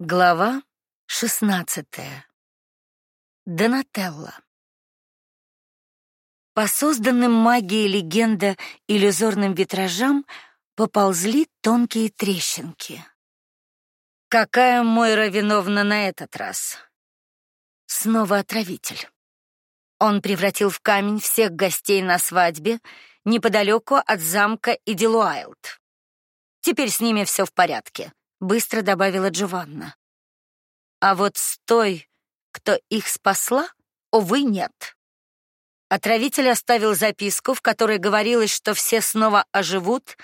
Глава 16. Донателла. По созданным магией легенда иллюзорным витражам поползли тонкие трещинки. Какая Мойра виновна на этот раз? Снова отравитель. Он превратил в камень всех гостей на свадьбе неподалеку от замка Идилуайлд. Теперь с ними все в порядке быстро добавила Джованна. А вот с той, кто их спасла, увы, нет. Отравитель оставил записку, в которой говорилось, что все снова оживут,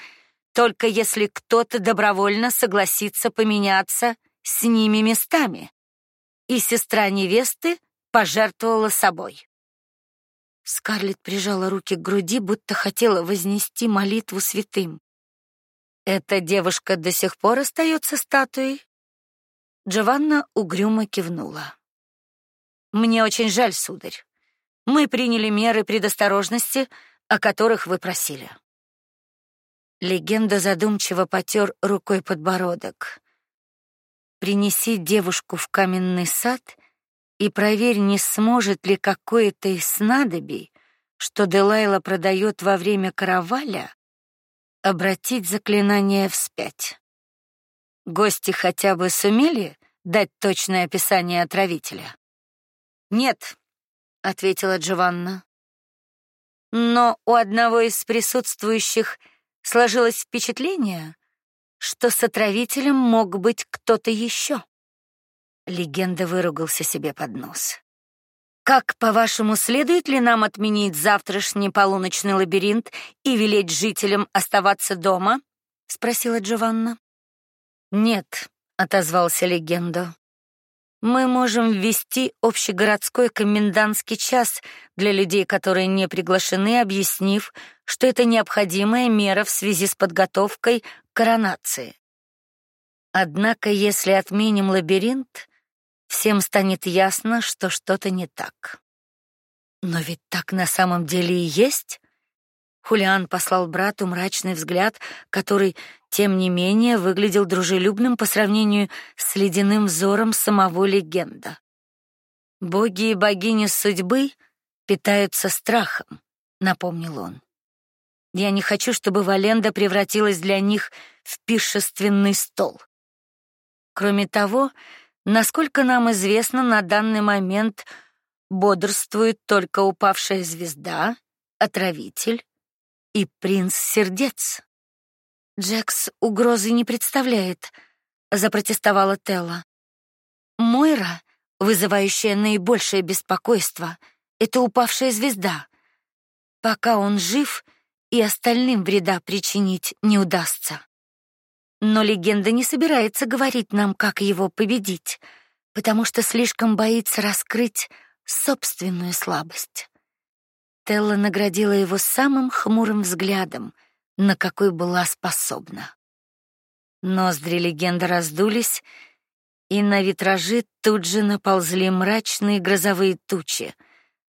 только если кто-то добровольно согласится поменяться с ними местами. И сестра невесты пожертвовала собой. Скарлетт прижала руки к груди, будто хотела вознести молитву святым. Эта девушка до сих пор остается статуей? Джованна угрюмо кивнула. Мне очень жаль, сударь. Мы приняли меры предосторожности, о которых вы просили. Легенда задумчиво потер рукой подбородок. Принеси девушку в каменный сад и проверь, не сможет ли какое-то из снадобий, что Делайла продает во время караваля, обратить заклинание вспять. Гости хотя бы сумели дать точное описание отравителя? Нет, ответила Джованна. Но у одного из присутствующих сложилось впечатление, что с отравителем мог быть кто-то еще. Легенда выругался себе под нос. Как, по-вашему, следует ли нам отменить завтрашний полуночный лабиринт и велеть жителям оставаться дома? спросила Джованна. Нет, отозвался легенда. Мы можем ввести общегородской комендантский час для людей, которые не приглашены, объяснив, что это необходимая мера в связи с подготовкой к коронации. Однако, если отменим лабиринт, всем станет ясно, что что-то не так. Но ведь так на самом деле и есть. Хулиан послал брату мрачный взгляд, который, тем не менее, выглядел дружелюбным по сравнению с ледяным взором самого легенда. Боги и богини судьбы питаются страхом, напомнил он. Я не хочу, чтобы Валенда превратилась для них в пиршественный стол. Кроме того, Насколько нам известно, на данный момент бодрствует только упавшая звезда, отравитель и принц сердец. Джекс угрозы не представляет, запротестовала Телла. Мойра, вызывающая наибольшее беспокойство, это упавшая звезда. Пока он жив, и остальным вреда причинить не удастся. Но легенда не собирается говорить нам, как его победить, потому что слишком боится раскрыть собственную слабость. Телла наградила его самым хмурым взглядом, на какой была способна. Ноздри легенды раздулись, и на витражи тут же наползли мрачные грозовые тучи,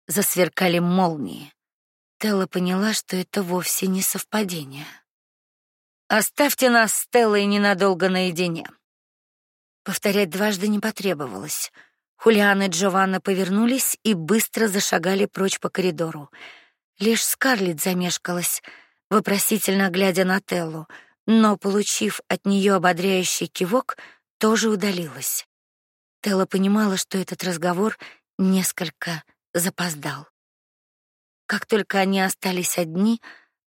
засверкали молнии. Телла поняла, что это вовсе не совпадение. Оставьте нас с Стеллой ненадолго наедине. Повторять дважды не потребовалось. Хулиан и Джованна повернулись и быстро зашагали прочь по коридору. Лишь Скарлетт замешкалась, вопросительно глядя на Теллу, но, получив от нее ободряющий кивок, тоже удалилась. Телла понимала, что этот разговор несколько запоздал. Как только они остались одни,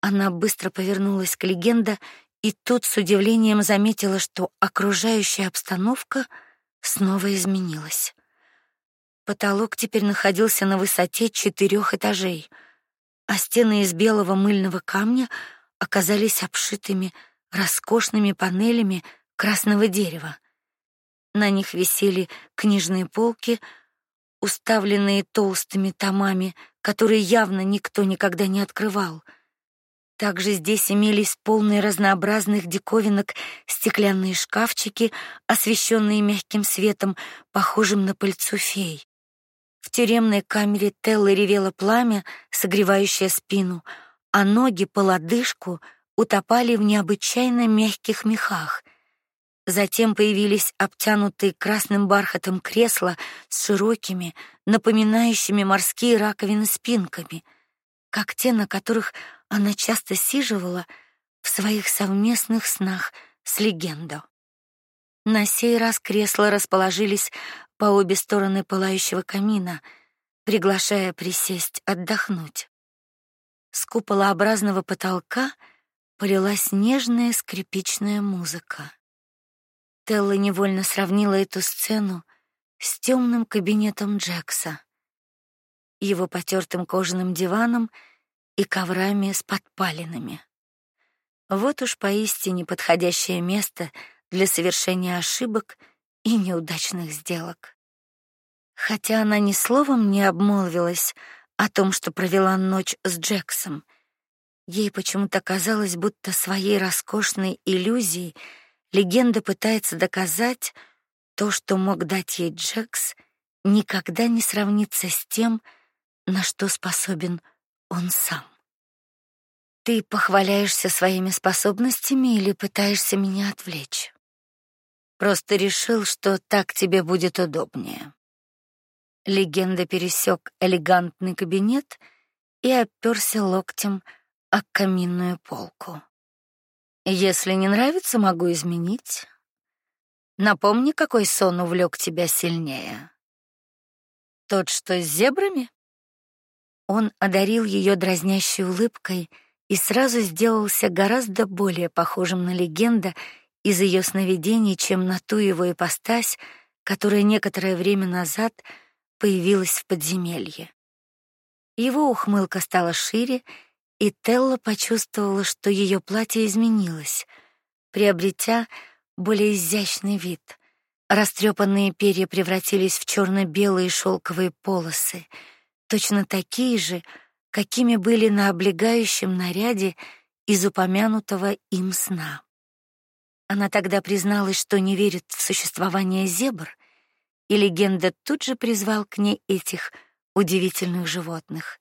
она быстро повернулась к легенде и тут с удивлением заметила, что окружающая обстановка снова изменилась. Потолок теперь находился на высоте четырех этажей, а стены из белого мыльного камня оказались обшитыми роскошными панелями красного дерева. На них висели книжные полки, уставленные толстыми томами, которые явно никто никогда не открывал — также здесь имелись полные разнообразных диковинок стеклянные шкафчики, освещенные мягким светом, похожим на пыльцу фей. В тюремной камере Теллы ревело пламя, согревающее спину, а ноги по лодыжку утопали в необычайно мягких мехах. Затем появились обтянутые красным бархатом кресла с широкими, напоминающими морские раковины спинками, как те, на которых она часто сиживала в своих совместных снах с легендой. На сей раз кресла расположились по обе стороны пылающего камина, приглашая присесть отдохнуть. С куполообразного потолка полилась нежная скрипичная музыка. Телла невольно сравнила эту сцену с темным кабинетом Джекса, его потертым кожаным диваном и коврами с подпалинами. Вот уж поистине подходящее место для совершения ошибок и неудачных сделок. Хотя она ни словом не обмолвилась о том, что провела ночь с Джексом, ей почему-то казалось, будто своей роскошной иллюзией Легенда пытается доказать то, что мог дать ей Джекс, никогда не сравнится с тем, на что способен он сам. Ты похваляешься своими способностями или пытаешься меня отвлечь? Просто решил, что так тебе будет удобнее. Легенда пересек элегантный кабинет и оперся локтем о каминную полку. Если не нравится, могу изменить. Напомни, какой сон увлек тебя сильнее. Тот, что с зебрами? Он одарил ее дразнящей улыбкой и сразу сделался гораздо более похожим на легенда из ее сновидений, чем на ту его ипостась, которая некоторое время назад появилась в подземелье. Его ухмылка стала шире, и Телла почувствовала, что ее платье изменилось, приобретя более изящный вид. Растрепанные перья превратились в черно белые шелковые полосы, точно такие же, какими были на облегающем наряде из упомянутого им сна. Она тогда призналась, что не верит в существование зебр, и легенда тут же призвал к ней этих удивительных животных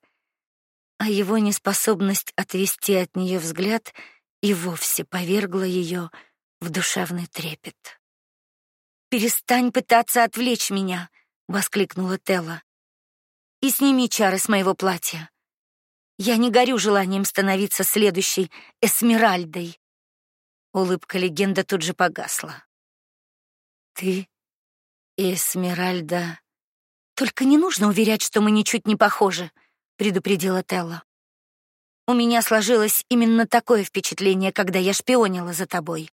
а его неспособность отвести от нее взгляд и вовсе повергла ее в душевный трепет. Перестань пытаться отвлечь меня, воскликнула Телла. И сними чары с моего платья. Я не горю желанием становиться следующей Эсмеральдой. Улыбка легенда тут же погасла. Ты Эсмеральда. Только не нужно уверять, что мы ничуть не похожи предупредила Телла. У меня сложилось именно такое впечатление, когда я шпионила за тобой.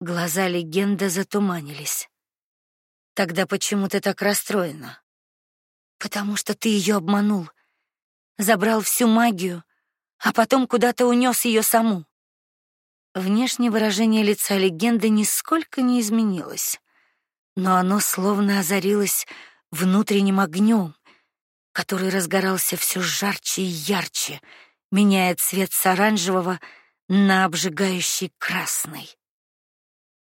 Глаза легенды затуманились. Тогда почему ты так расстроена? Потому что ты ее обманул, забрал всю магию, а потом куда-то унес ее саму. Внешнее выражение лица легенды нисколько не изменилось, но оно словно озарилось внутренним огнем, который разгорался все жарче и ярче, меняя цвет с оранжевого на обжигающий красный.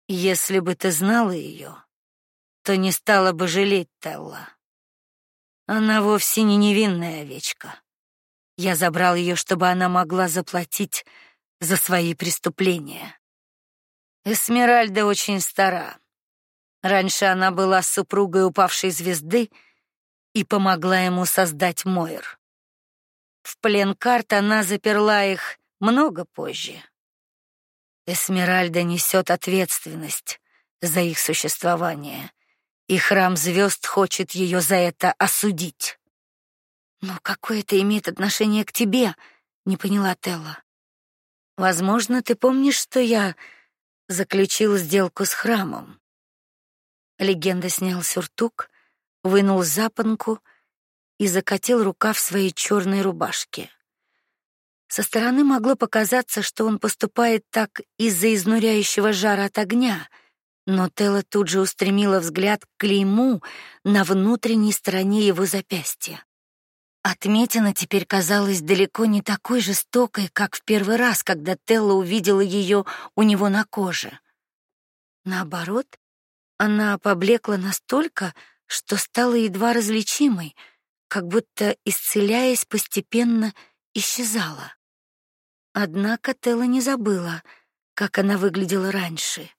Если бы ты знала ее, то не стала бы жалеть Телла. Она вовсе не невинная овечка. Я забрал ее, чтобы она могла заплатить за свои преступления. Эсмеральда очень стара. Раньше она была супругой упавшей звезды — и помогла ему создать Мойр. В плен карт она заперла их много позже. Эсмеральда несет ответственность за их существование, и храм звезд хочет ее за это осудить. Но какое это имеет отношение к тебе? Не поняла Телла. Возможно, ты помнишь, что я заключил сделку с храмом. Легенда снял сюртук вынул запонку и закатил рукав своей черной рубашки. Со стороны могло показаться, что он поступает так из-за изнуряющего жара от огня, но Телла тут же устремила взгляд к клейму на внутренней стороне его запястья. Отметина теперь казалась далеко не такой жестокой, как в первый раз, когда Телла увидела ее у него на коже. Наоборот, она поблекла настолько, что стала едва различимой, как будто исцеляясь постепенно исчезала. Однако Телла не забыла, как она выглядела раньше.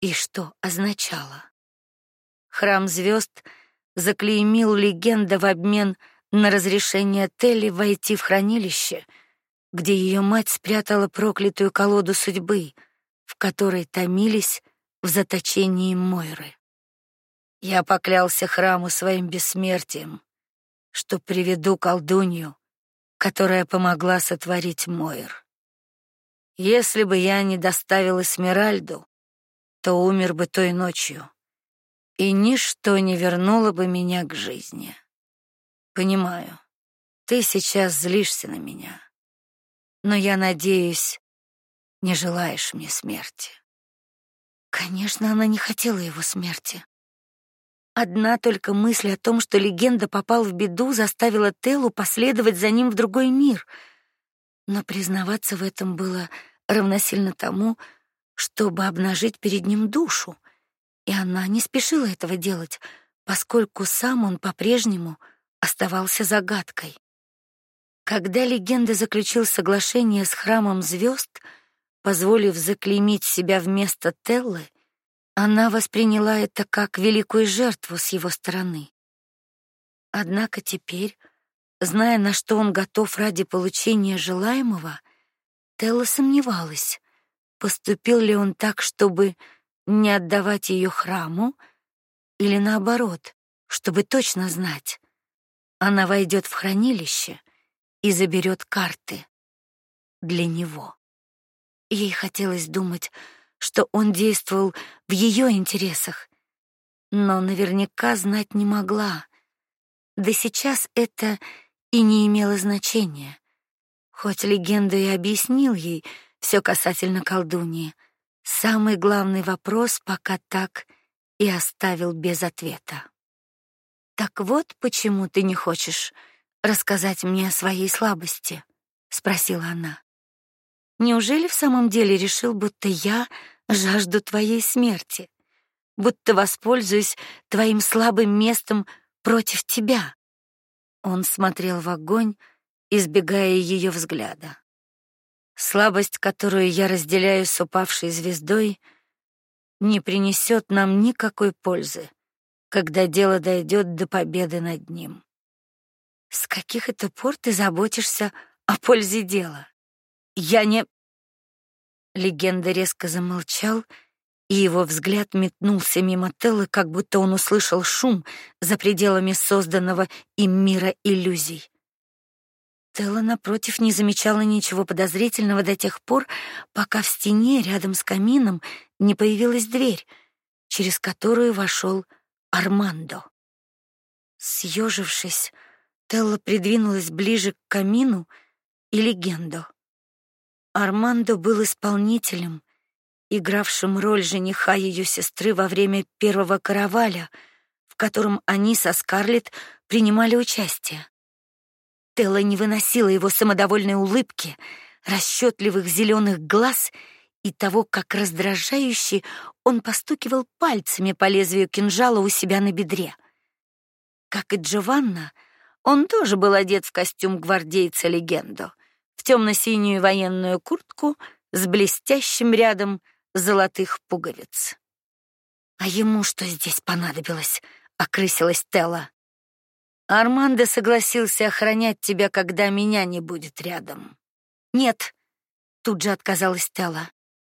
И что означало. Храм звезд заклеймил легенда в обмен на разрешение Телли войти в хранилище, где ее мать спрятала проклятую колоду судьбы, в которой томились в заточении Мойры. Я поклялся храму своим бессмертием, что приведу колдунью, которая помогла сотворить Мойр. Если бы я не доставил Эсмеральду, то умер бы той ночью, и ничто не вернуло бы меня к жизни. Понимаю, ты сейчас злишься на меня, но я надеюсь, не желаешь мне смерти. Конечно, она не хотела его смерти. Одна только мысль о том, что легенда попал в беду, заставила Телу последовать за ним в другой мир. Но признаваться в этом было равносильно тому, чтобы обнажить перед ним душу, и она не спешила этого делать, поскольку сам он по-прежнему оставался загадкой. Когда легенда заключил соглашение с храмом звезд, позволив заклеймить себя вместо Теллы, она восприняла это как великую жертву с его стороны. Однако теперь, зная, на что он готов ради получения желаемого, Телла сомневалась, поступил ли он так, чтобы не отдавать ее храму, или наоборот, чтобы точно знать. Она войдет в хранилище и заберет карты для него. Ей хотелось думать, что он действовал в ее интересах, но наверняка знать не могла. Да сейчас это и не имело значения. Хоть легенда и объяснил ей все касательно колдуньи, самый главный вопрос пока так и оставил без ответа. Так вот, почему ты не хочешь рассказать мне о своей слабости, спросила она. Неужели в самом деле решил, будто я жажду твоей смерти, будто воспользуюсь твоим слабым местом против тебя? Он смотрел в огонь, избегая ее взгляда. Слабость, которую я разделяю с упавшей звездой, не принесет нам никакой пользы, когда дело дойдет до победы над ним. С каких это пор ты заботишься о пользе дела? Я не Легенда резко замолчал, и его взгляд метнулся мимо Теллы, как будто он услышал шум за пределами созданного им мира иллюзий. Телла напротив не замечала ничего подозрительного до тех пор, пока в стене рядом с камином не появилась дверь, через которую вошел Армандо. Съежившись, Телла придвинулась ближе к камину и легенду. Армандо был исполнителем, игравшим роль жениха ее сестры во время первого караваля, в котором они со Скарлетт принимали участие. Телла не выносила его самодовольной улыбки, расчетливых зеленых глаз и того, как раздражающе он постукивал пальцами по лезвию кинжала у себя на бедре. Как и Джованна, он тоже был одет в костюм гвардейца легенду — в темно-синюю военную куртку с блестящим рядом золотых пуговиц. А ему что здесь понадобилось? окрысилась Телла. Армандо согласился охранять тебя, когда меня не будет рядом. Нет, тут же отказалась Телла.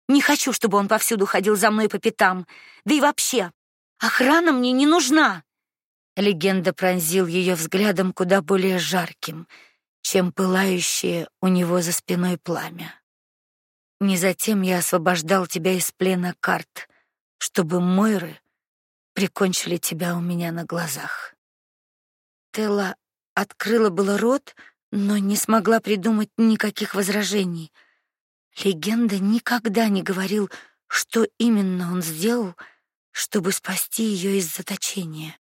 Не хочу, чтобы он повсюду ходил за мной по пятам. Да и вообще, охрана мне не нужна. Легенда пронзил ее взглядом куда более жарким, чем пылающее у него за спиной пламя. Не затем я освобождал тебя из плена карт, чтобы Мойры прикончили тебя у меня на глазах. Телла открыла было рот, но не смогла придумать никаких возражений. Легенда никогда не говорил, что именно он сделал, чтобы спасти ее из заточения.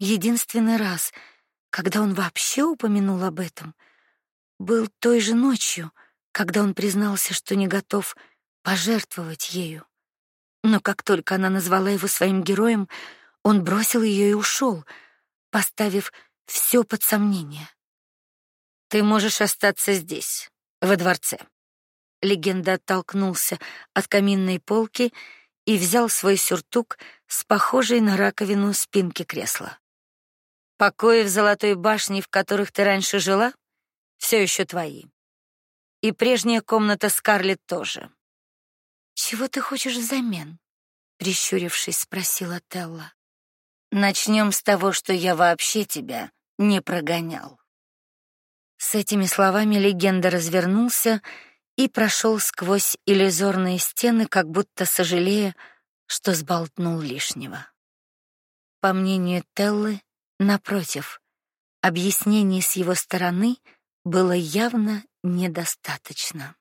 Единственный раз — когда он вообще упомянул об этом, был той же ночью, когда он признался, что не готов пожертвовать ею. Но как только она назвала его своим героем, он бросил ее и ушел, поставив все под сомнение. Ты можешь остаться здесь, во дворце. Легенда оттолкнулся от каминной полки и взял свой сюртук с похожей на раковину спинки кресла. Покои в Золотой башне, в которых ты раньше жила, все еще твои. И прежняя комната Скарлетт тоже. Чего ты хочешь взамен? прищурившись, спросила Телла. Начнем с того, что я вообще тебя не прогонял. С этими словами легенда развернулся и прошел сквозь иллюзорные стены, как будто сожалея, что сболтнул лишнего. По мнению Теллы, напротив, объяснений с его стороны было явно недостаточно.